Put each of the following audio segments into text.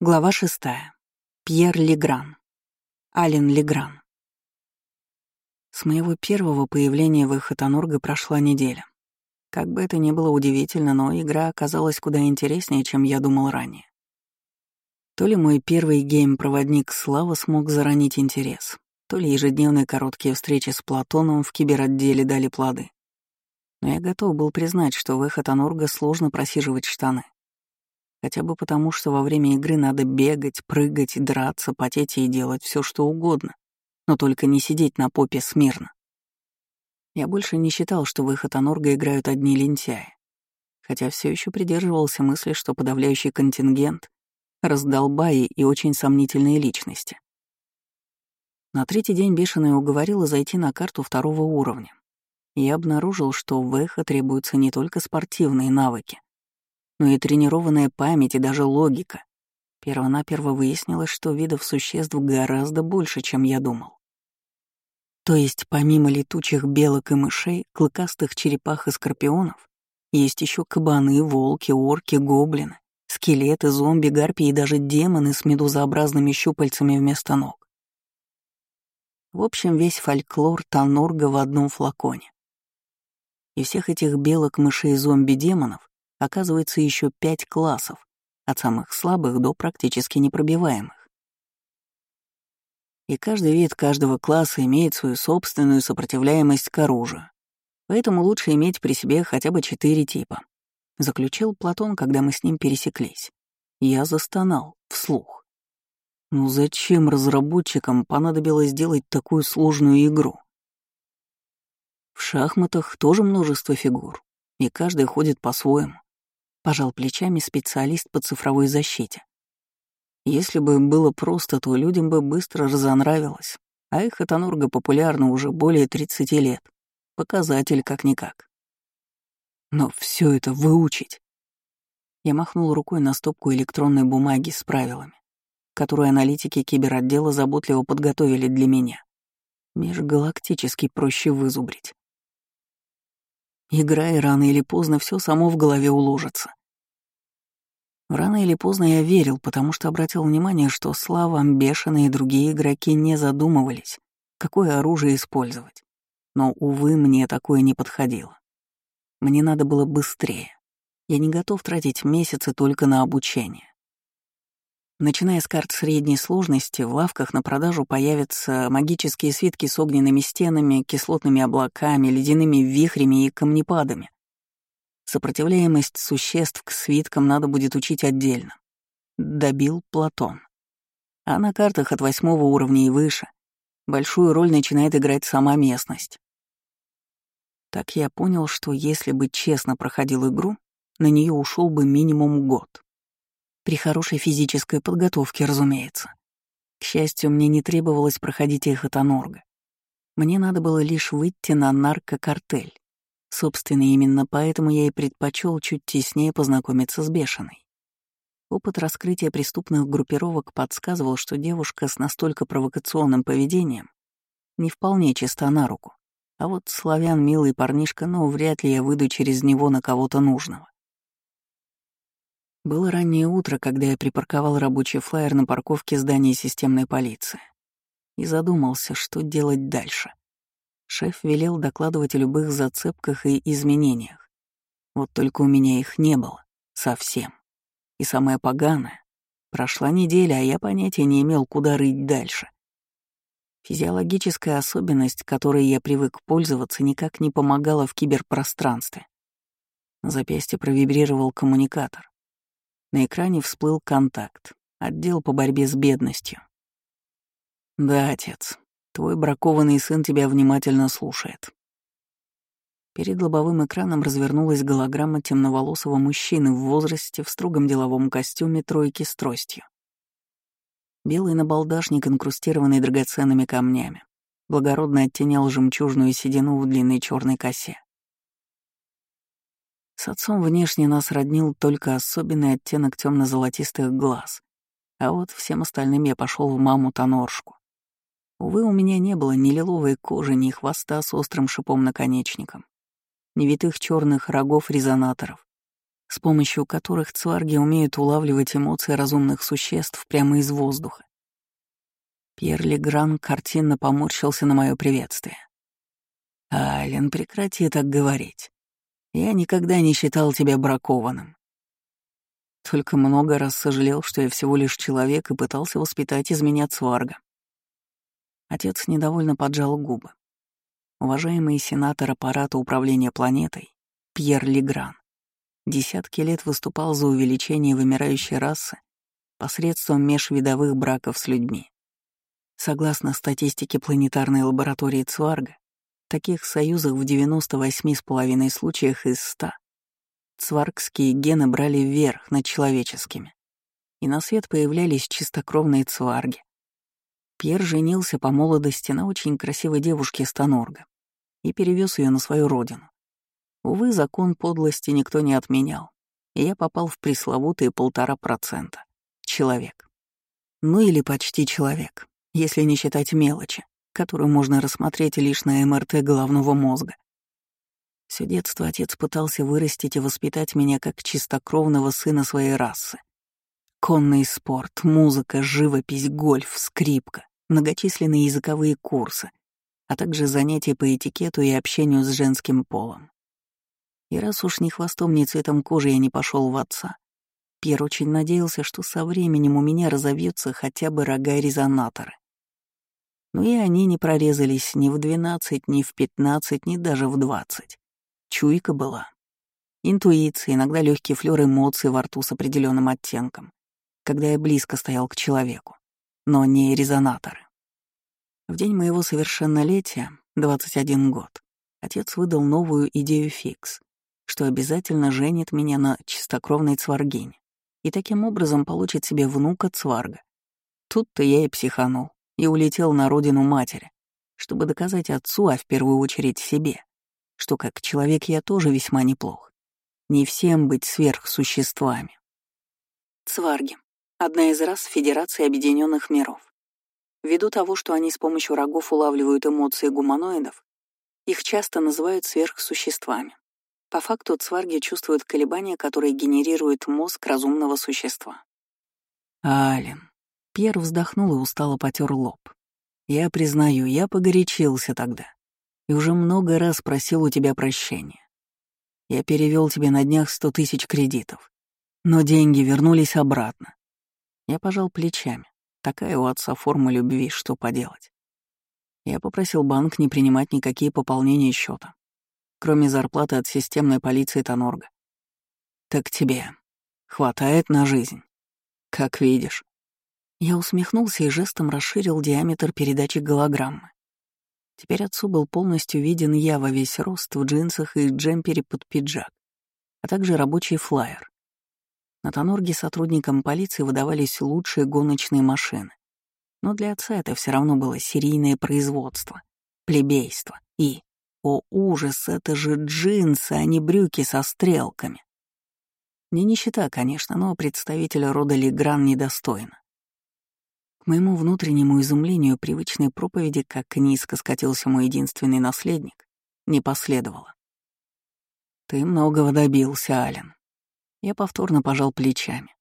Глава шестая. Пьер Легран. Ален Легран. С моего первого появления в Эхотонорго прошла неделя. Как бы это ни было удивительно, но игра оказалась куда интереснее, чем я думал ранее. То ли мой первый гейм-проводник Слава смог заронить интерес, то ли ежедневные короткие встречи с Платоном в киберотделе дали плоды. Но я готов был признать, что в Эхотонорго сложно просиживать штаны. Хотя бы потому, что во время игры надо бегать, прыгать, драться, потеть и делать все, что угодно, но только не сидеть на попе смирно. Я больше не считал, что в Эхотонорго играют одни лентяи, хотя все еще придерживался мысли, что подавляющий контингент — раздолбаи и очень сомнительные личности. На третий день бешеная уговорила зайти на карту второго уровня. Я обнаружил, что в Эхо требуются не только спортивные навыки, но и тренированная память и даже логика. Первонаперво выяснилось, что видов существ гораздо больше, чем я думал. То есть помимо летучих белок и мышей, клыкастых черепах и скорпионов, есть еще кабаны, волки, орки, гоблины, скелеты, зомби, гарпии и даже демоны с медузообразными щупальцами вместо ног. В общем, весь фольклор Танорга в одном флаконе. И всех этих белок, мышей, зомби, демонов оказывается еще пять классов, от самых слабых до практически непробиваемых. И каждый вид каждого класса имеет свою собственную сопротивляемость к оружию. Поэтому лучше иметь при себе хотя бы четыре типа. Заключил Платон, когда мы с ним пересеклись. Я застонал, вслух. Ну зачем разработчикам понадобилось сделать такую сложную игру? В шахматах тоже множество фигур, и каждый ходит по-своему пожал плечами специалист по цифровой защите. Если бы было просто, то людям бы быстро разонравилось, а их Этанурга популярна уже более 30 лет. Показатель как-никак. Но все это выучить. Я махнул рукой на стопку электронной бумаги с правилами, которую аналитики киберотдела заботливо подготовили для меня. Межгалактически проще вызубрить. Играя рано или поздно, все само в голове уложится. Рано или поздно я верил, потому что обратил внимание, что Слава, Бешеный и другие игроки не задумывались, какое оружие использовать. Но, увы, мне такое не подходило. Мне надо было быстрее. Я не готов тратить месяцы только на обучение. Начиная с карт средней сложности, в лавках на продажу появятся магические свитки с огненными стенами, кислотными облаками, ледяными вихрями и камнепадами. Сопротивляемость существ к свиткам надо будет учить отдельно. Добил Платон. А на картах от восьмого уровня и выше большую роль начинает играть сама местность. Так я понял, что если бы честно проходил игру, на нее ушел бы минимум год. При хорошей физической подготовке, разумеется. К счастью, мне не требовалось проходить их от Анорга. Мне надо было лишь выйти на наркокартель Собственно, именно поэтому я и предпочел чуть теснее познакомиться с Бешеной. Опыт раскрытия преступных группировок подсказывал, что девушка с настолько провокационным поведением не вполне чиста на руку. А вот славян милый парнишка, но вряд ли я выйду через него на кого-то нужного. Было раннее утро, когда я припарковал рабочий флайер на парковке здания системной полиции и задумался, что делать дальше. Шеф велел докладывать о любых зацепках и изменениях. Вот только у меня их не было. Совсем. И самое поганое. Прошла неделя, а я понятия не имел, куда рыть дальше. Физиологическая особенность, которой я привык пользоваться, никак не помогала в киберпространстве. На запястье провибрировал коммуникатор. На экране всплыл контакт. Отдел по борьбе с бедностью. «Да, отец, Твой бракованный сын тебя внимательно слушает. Перед лобовым экраном развернулась голограмма темноволосого мужчины в возрасте в строгом деловом костюме тройки с тростью. Белый набалдашник, инкрустированный драгоценными камнями, благородно оттенял жемчужную седину в длинной черной косе. С отцом внешне нас роднил только особенный оттенок темно-золотистых глаз, а вот всем остальным я пошел в маму Тоноршку. Увы, у меня не было ни лиловой кожи, ни хвоста с острым шипом наконечником, ни витых черных рогов резонаторов, с помощью которых цварги умеют улавливать эмоции разумных существ прямо из воздуха. Пьер Легран картинно поморщился на мое приветствие. «Ален, прекрати так говорить. Я никогда не считал тебя бракованным. Только много раз сожалел, что я всего лишь человек и пытался воспитать из меня цварга». Отец недовольно поджал губы. Уважаемый сенатор аппарата управления планетой Пьер Легран десятки лет выступал за увеличение вымирающей расы посредством межвидовых браков с людьми. Согласно статистике планетарной лаборатории Цварга, таких союзах в 98,5 случаях из 100 цваргские гены брали вверх над человеческими, и на свет появлялись чистокровные цварги. Пьер женился по молодости на очень красивой девушке Станорга и перевез ее на свою родину. Увы, закон подлости никто не отменял, и я попал в пресловутые полтора процента. Человек. Ну или почти человек если не считать мелочи, которую можно рассмотреть лишь на МРТ головного мозга. Все детство отец пытался вырастить и воспитать меня как чистокровного сына своей расы. Конный спорт, музыка, живопись, гольф, скрипка, многочисленные языковые курсы, а также занятия по этикету и общению с женским полом. И раз уж ни хвостом, ни цветом кожи я не пошел в отца, Пьер очень надеялся, что со временем у меня разовьются хотя бы рога-резонаторы. Но и они не прорезались ни в двенадцать, ни в пятнадцать, ни даже в двадцать. Чуйка была. Интуиция, иногда легкий флёр эмоций во рту с определенным оттенком, когда я близко стоял к человеку, но не резонаторы. В день моего совершеннолетия, 21 год, отец выдал новую идею фикс, что обязательно женит меня на чистокровной цваргине и таким образом получит себе внука Цварга. Тут-то я и психанул, и улетел на родину матери, чтобы доказать отцу, а в первую очередь себе, что как человек я тоже весьма неплох. Не всем быть сверхсуществами. Цварги — одна из рас Федерации Объединенных Миров. Ввиду того, что они с помощью рогов улавливают эмоции гуманоидов, их часто называют сверхсуществами. По факту цварги чувствуют колебания, которые генерирует мозг разумного существа. Ален. Пьер вздохнул и устало потер лоб. Я признаю, я погорячился тогда. И уже много раз просил у тебя прощения. Я перевел тебе на днях сто тысяч кредитов. Но деньги вернулись обратно. Я пожал плечами. Такая у отца форма любви, что поделать. Я попросил банк не принимать никакие пополнения счета кроме зарплаты от системной полиции Тонорга. Так тебе хватает на жизнь, как видишь. Я усмехнулся и жестом расширил диаметр передачи голограммы. Теперь отцу был полностью виден я во весь рост в джинсах и джемпере под пиджак, а также рабочий флайер. На Тонорге сотрудникам полиции выдавались лучшие гоночные машины. Но для отца это все равно было серийное производство, плебейство и о, ужас, это же джинсы, а не брюки со стрелками. Не нищета, конечно, но представителя рода Легран недостойно. К моему внутреннему изумлению привычной проповеди, как низко скатился мой единственный наследник, не последовало. «Ты многого добился, Ален». Я повторно пожал плечами.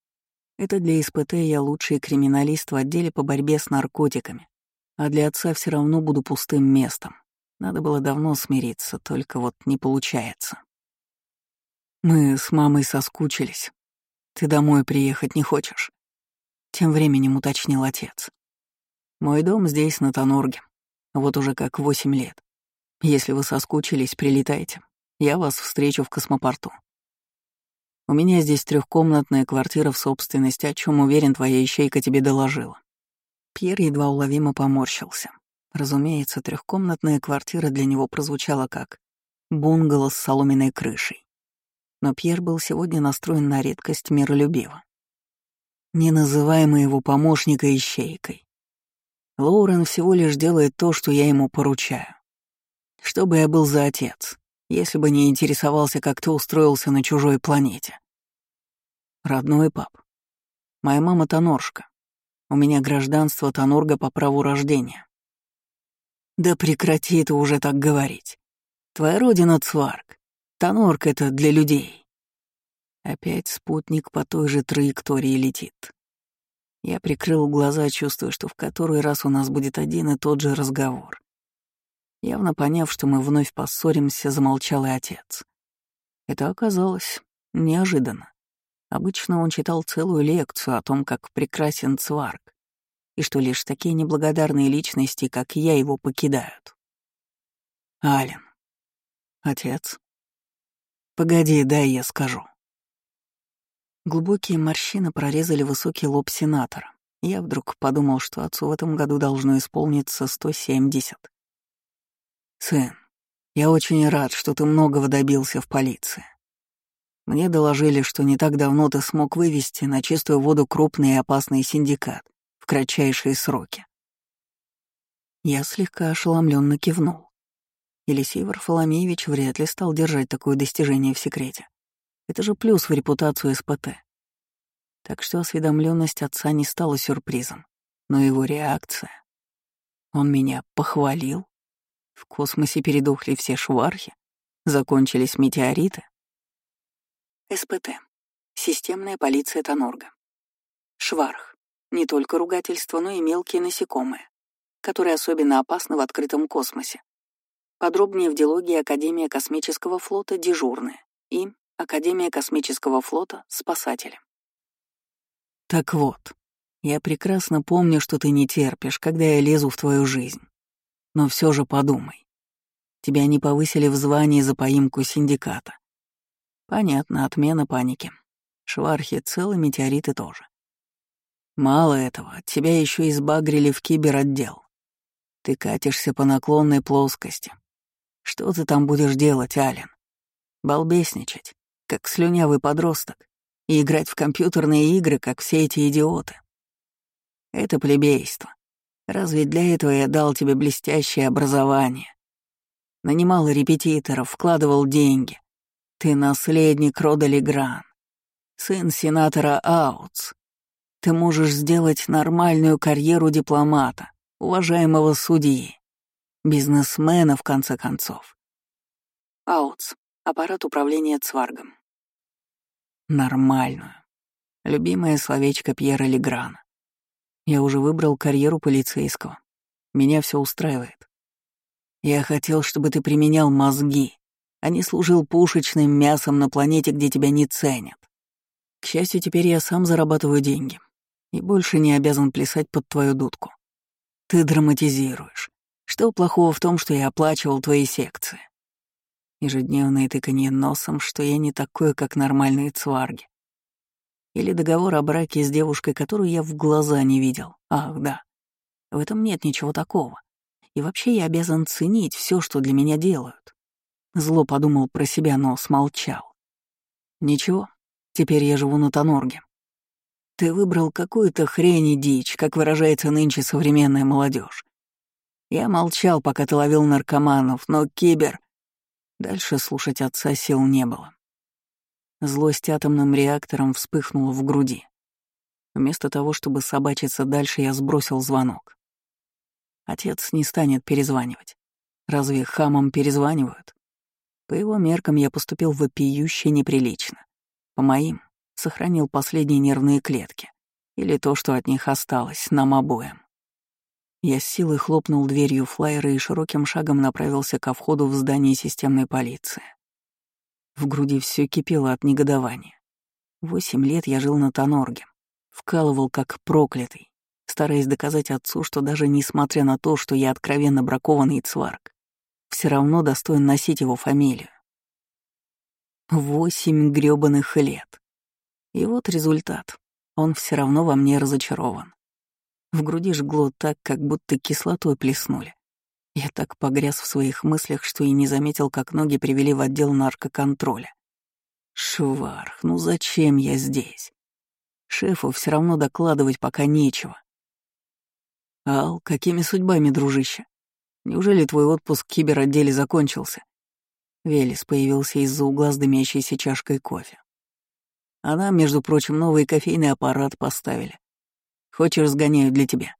Это для СПТ я лучший криминалист в отделе по борьбе с наркотиками, а для отца все равно буду пустым местом. Надо было давно смириться, только вот не получается. Мы с мамой соскучились. Ты домой приехать не хочешь? Тем временем уточнил отец. Мой дом здесь, на Тонорге. Вот уже как восемь лет. Если вы соскучились, прилетайте. Я вас встречу в космопорту. У меня здесь трехкомнатная квартира в собственности, о чем уверен, твоя ищейка тебе доложила. Пьер едва уловимо поморщился. Разумеется, трехкомнатная квартира для него прозвучала как бунгало с соломенной крышей. Но Пьер был сегодня настроен на редкость миролюбиво. Не называй моего помощника ищейкой. Лоурен всего лишь делает то, что я ему поручаю. Что бы я был за отец, если бы не интересовался, как ты устроился на чужой планете? Родной пап. Моя мама Тоноршка. У меня гражданство Тонорга по праву рождения. Да прекрати это уже так говорить. Твоя родина — Цварк. Тонорк — это для людей. Опять спутник по той же траектории летит. Я прикрыл глаза, чувствуя, что в который раз у нас будет один и тот же разговор. Явно поняв, что мы вновь поссоримся, замолчал и отец. Это оказалось неожиданно. Обычно он читал целую лекцию о том, как прекрасен Цварк, и что лишь такие неблагодарные личности, как я, его покидают. Ален. Отец. Погоди, дай я скажу. Глубокие морщины прорезали высокий лоб сенатора. Я вдруг подумал, что отцу в этом году должно исполниться 170. «Сын, я очень рад, что ты многого добился в полиции. Мне доложили, что не так давно ты смог вывести на чистую воду крупный и опасный синдикат в кратчайшие сроки. Я слегка ошеломленно кивнул. Елисей Варфоломеевич вряд ли стал держать такое достижение в секрете. Это же плюс в репутацию СПТ. Так что осведомленность отца не стала сюрпризом, но его реакция. Он меня похвалил. В космосе передохли все швархи, закончились метеориты. СПТ. Системная полиция Тонорга. Шварх. Не только ругательство, но и мелкие насекомые, которые особенно опасны в открытом космосе. Подробнее в диалоге Академия космического флота «Дежурная» и Академия космического флота «Спасатели». Так вот, я прекрасно помню, что ты не терпишь, когда я лезу в твою жизнь. Но все же подумай. Тебя не повысили в звании за поимку синдиката. Понятно, отмена паники. Швархи целы, метеориты тоже. Мало этого, тебя еще избагрили в киберотдел. Ты катишься по наклонной плоскости. Что ты там будешь делать, Ален? Балбесничать, как слюнявый подросток, и играть в компьютерные игры, как все эти идиоты. Это плебейство. Разве для этого я дал тебе блестящее образование? Нанимал репетиторов, вкладывал деньги, ты наследник рода Легран, сын сенатора Аутс. Ты можешь сделать нормальную карьеру дипломата, уважаемого судьи, бизнесмена, в конце концов. Аутс. Аппарат управления Цваргом. Нормальную. Любимое словечко Пьера Леграна. Я уже выбрал карьеру полицейского. Меня все устраивает. Я хотел, чтобы ты применял мозги, а не служил пушечным мясом на планете, где тебя не ценят. К счастью, теперь я сам зарабатываю деньги и больше не обязан плясать под твою дудку. Ты драматизируешь. Что плохого в том, что я оплачивал твои секции? Ежедневное тыканье носом, что я не такой, как нормальные цварги. Или договор о браке с девушкой, которую я в глаза не видел. Ах, да. В этом нет ничего такого. И вообще я обязан ценить все, что для меня делают. Зло подумал про себя, но смолчал. Ничего, теперь я живу на Тонорге. Ты выбрал какую-то хрень и дичь, как выражается нынче современная молодежь. Я молчал, пока ты ловил наркоманов, но кибер... Дальше слушать отца сил не было. Злость атомным реактором вспыхнула в груди. Вместо того, чтобы собачиться дальше, я сбросил звонок. Отец не станет перезванивать. Разве хамам перезванивают? По его меркам я поступил вопиюще неприлично. По моим, сохранил последние нервные клетки. Или то, что от них осталось, нам обоим. Я с силой хлопнул дверью флайера и широким шагом направился ко входу в здание системной полиции. В груди все кипело от негодования. Восемь лет я жил на Тонорге, вкалывал как проклятый, стараясь доказать отцу, что даже несмотря на то, что я откровенно бракованный цварк, все равно достоин носить его фамилию. Восемь грёбаных лет. И вот результат. Он все равно во мне разочарован. В груди жгло так, как будто кислотой плеснули. Я так погряз в своих мыслях, что и не заметил, как ноги привели в отдел наркоконтроля. Шварх, ну зачем я здесь? Шефу все равно докладывать пока нечего. Ал, какими судьбами, дружище? Неужели твой отпуск в киберотделе закончился?» Велес появился из-за угла с дымящейся чашкой кофе. Она, между прочим, новый кофейный аппарат поставили. Хочешь, сгоняю для тебя?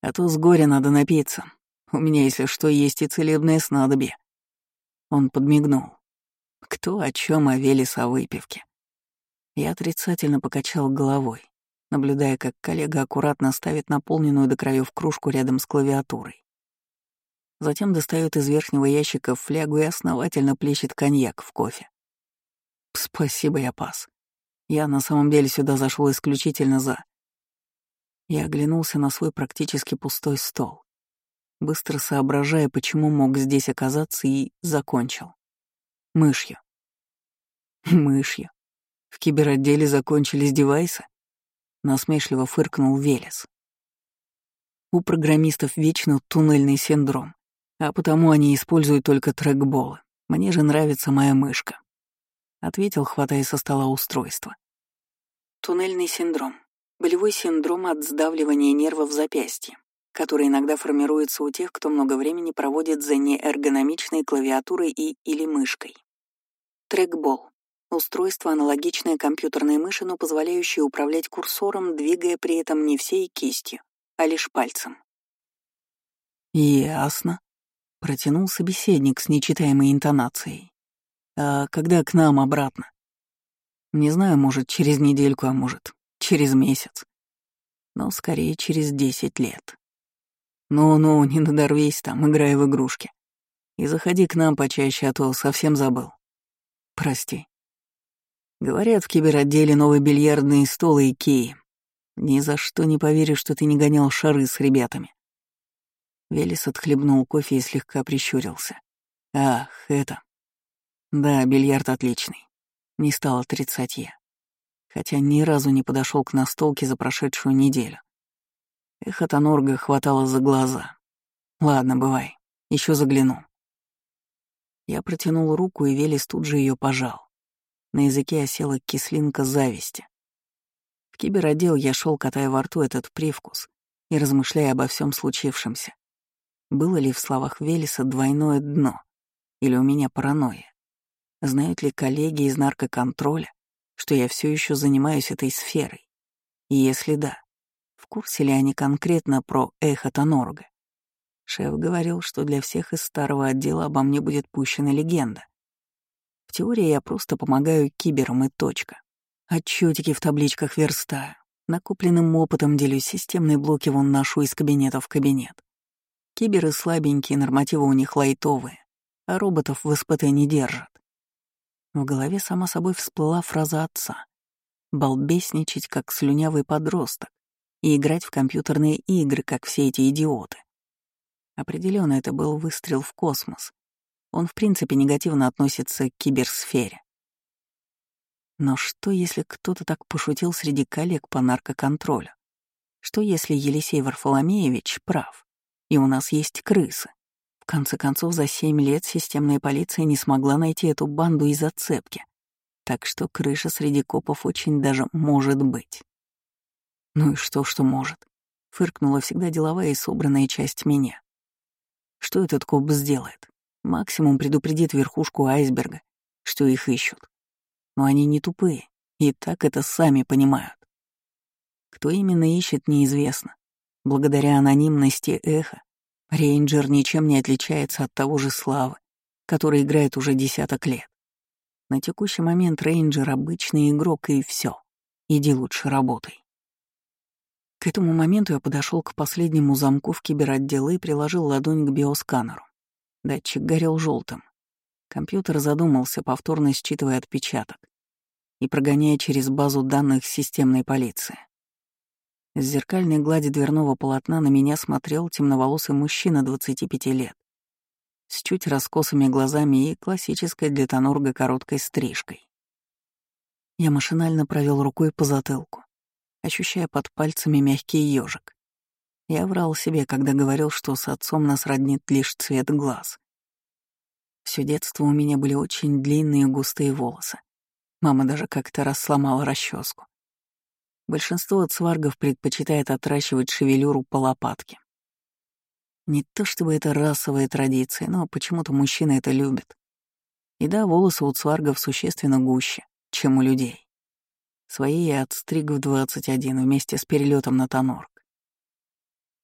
А то с горя надо напиться. У меня, если что, есть и целебное снадобье». Он подмигнул. Кто о чем о Велес о выпивке? Я отрицательно покачал головой, наблюдая, как коллега аккуратно ставит наполненную до краев кружку рядом с клавиатурой. Затем достает из верхнего ящика флягу и основательно плещет коньяк в кофе. Спасибо, я пас. Я на самом деле сюда зашел исключительно за... Я оглянулся на свой практически пустой стол, быстро соображая, почему мог здесь оказаться, и закончил. Мышью. Мышью. В киберотделе закончились девайсы? Насмешливо фыркнул Велес. У программистов вечно туннельный синдром, а потому они используют только трекболы. Мне же нравится моя мышка. Ответил, хватая со стола устройство. Туннельный синдром. Болевой синдром от сдавливания нервов запястья, который иногда формируется у тех, кто много времени проводит за неэргономичной клавиатурой и или мышкой. Трекбол. Устройство, аналогичное компьютерной мыши, но позволяющее управлять курсором, двигая при этом не всей кистью, а лишь пальцем. «Ясно», — протянул собеседник с нечитаемой интонацией. «А когда к нам обратно?» «Не знаю, может, через недельку, а может, через месяц. Но скорее через десять лет. Ну-ну, не надорвись там, играя в игрушки. И заходи к нам почаще, а то совсем забыл. Прости. Говорят, в киберотделе новый бильярдный стол и кей. Ни за что не поверишь, что ты не гонял шары с ребятами. Велес отхлебнул кофе и слегка прищурился. Ах, это... Да, бильярд отличный. Не стал отрицать я. Хотя ни разу не подошел к настолке за прошедшую неделю. Эх, от хватало за глаза. Ладно, бывай, еще загляну. Я протянул руку, и Велес тут же ее пожал. На языке осела кислинка зависти. В киберотдел я шел, катая во рту этот привкус и размышляя обо всем случившемся. Было ли в словах Велеса двойное дно? Или у меня паранойя? Знают ли коллеги из наркоконтроля, что я все еще занимаюсь этой сферой? И если да, курсе ли они конкретно про эхо Тонорга? Шеф говорил, что для всех из старого отдела обо мне будет пущена легенда. В теории я просто помогаю киберам и точка. Отчетики в табличках верстаю. Накопленным опытом делюсь, системные блоки вон ношу из кабинета в кабинет. Киберы слабенькие, нормативы у них лайтовые, а роботов в СПТ не держат. В голове сама собой всплыла фраза отца. Балбесничать, как слюнявый подросток, и играть в компьютерные игры, как все эти идиоты. Определенно, это был выстрел в космос, он в принципе негативно относится к киберсфере. Но что, если кто-то так пошутил среди коллег по наркоконтролю? Что, если Елисей Варфоломеевич прав, и у нас есть крысы? В конце концов, за семь лет системная полиция не смогла найти эту банду из зацепки. Так что крыша среди копов очень даже может быть. Ну и что, что может? Фыркнула всегда деловая и собранная часть меня. Что этот коп сделает? Максимум предупредит верхушку айсберга, что их ищут. Но они не тупые, и так это сами понимают. Кто именно ищет, неизвестно. Благодаря анонимности эха, рейнджер ничем не отличается от того же Славы, который играет уже десяток лет. На текущий момент рейнджер — обычный игрок, и все. Иди лучше работай. К этому моменту я подошел к последнему замку в киберотдел и приложил ладонь к биосканеру. Датчик горел желтым. Компьютер задумался, повторно считывая отпечаток и прогоняя через базу данных системной полиции. С зеркальной глади дверного полотна на меня смотрел темноволосый мужчина 25 лет, с чуть раскосыми глазами и классической для тонорга короткой стрижкой. Я машинально провел рукой по затылку, ощущая под пальцами мягкий ежик. Я врал себе, когда говорил, что с отцом нас роднит лишь цвет глаз. Всё детство у меня были очень длинные густые волосы. Мама даже как-то раз сломала расческу. Большинство цваргов предпочитает отращивать шевелюру по лопатке. Не то чтобы это расовая традиция, но почему-то мужчины это любят. И да, волосы у цваргов существенно гуще, чем у людей. Свои я отстриг в 21 вместе с перелетом на Тонор.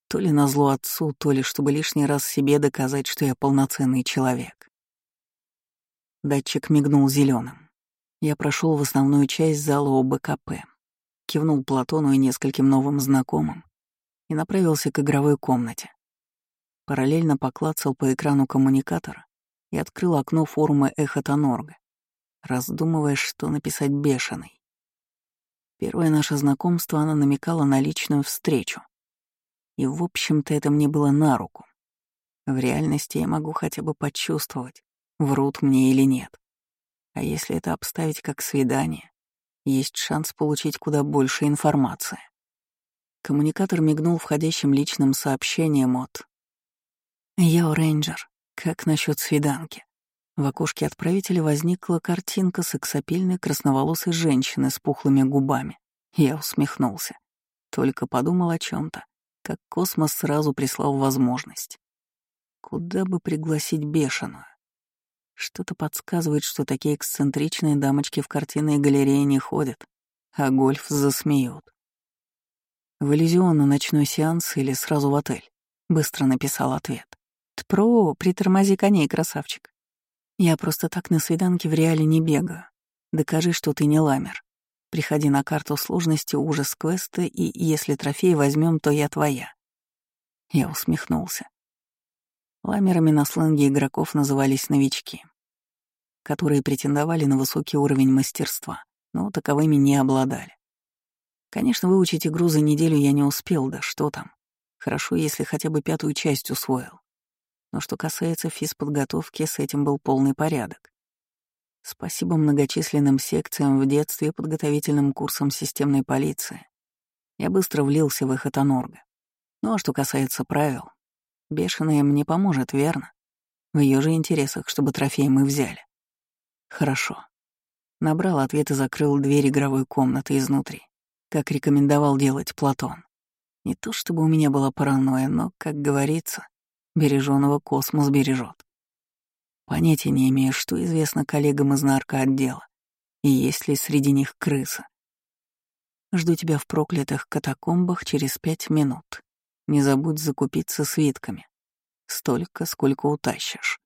То ли назло отцу, то ли чтобы лишний раз себе доказать, что я полноценный человек. Датчик мигнул зеленым. Я прошел в основную часть зала ОБКП, кивнул Платону и нескольким новым знакомым и направился к игровой комнате. Параллельно поклацал по экрану коммуникатора и открыл окно форума Эхо Тонорга, раздумывая, что написать бешеный. Первое наше знакомство она намекала на личную встречу. И, в общем-то, это мне было на руку. В реальности я могу хотя бы почувствовать, врут мне или нет. А если это обставить как свидание, есть шанс получить куда больше информации. Коммуникатор мигнул входящим личным сообщением от «Я рейнджер. Как насчет свиданки?» В окошке отправителя возникла картинка сексапильной красноволосой женщины с пухлыми губами. Я усмехнулся. Только подумал о чем то как космос сразу прислал возможность. Куда бы пригласить бешеную? Что-то подсказывает, что такие эксцентричные дамочки в картинной галерее не ходят, а гольф засмеют. В иллюзион на ночной сеанс или сразу в отель? Быстро написал ответ. Тпро, притормози коней, красавчик. Я просто так на свиданке в реале не бегаю. Докажи, что ты не ламер. Приходи на карту сложности ужас квеста, и если трофей возьмем, то я твоя. Я усмехнулся. Ламерами на сленге игроков назывались новички, которые претендовали на высокий уровень мастерства, но таковыми не обладали. Конечно, выучить игру за неделю я не успел, да что там. Хорошо, если хотя бы пятую часть усвоил. Но что касается физподготовки, с этим был полный порядок. Спасибо многочисленным секциям в детстве и подготовительным курсам системной полиции. Я быстро влился в их этанорга. Ну а что касается правил, Бешеная мне поможет, верно? В ее же интересах, чтобы трофей мы взяли. Хорошо. Набрал ответ и закрыл дверь игровой комнаты изнутри, как рекомендовал делать Платон. Не то чтобы у меня была паранойя, но, как говорится, береженого космос бережет. Понятия не имею, что известно коллегам из наркоотдела, и есть ли среди них крысы. Жду тебя в проклятых катакомбах через пять минут. Не забудь закупиться свитками. Столько, сколько утащишь.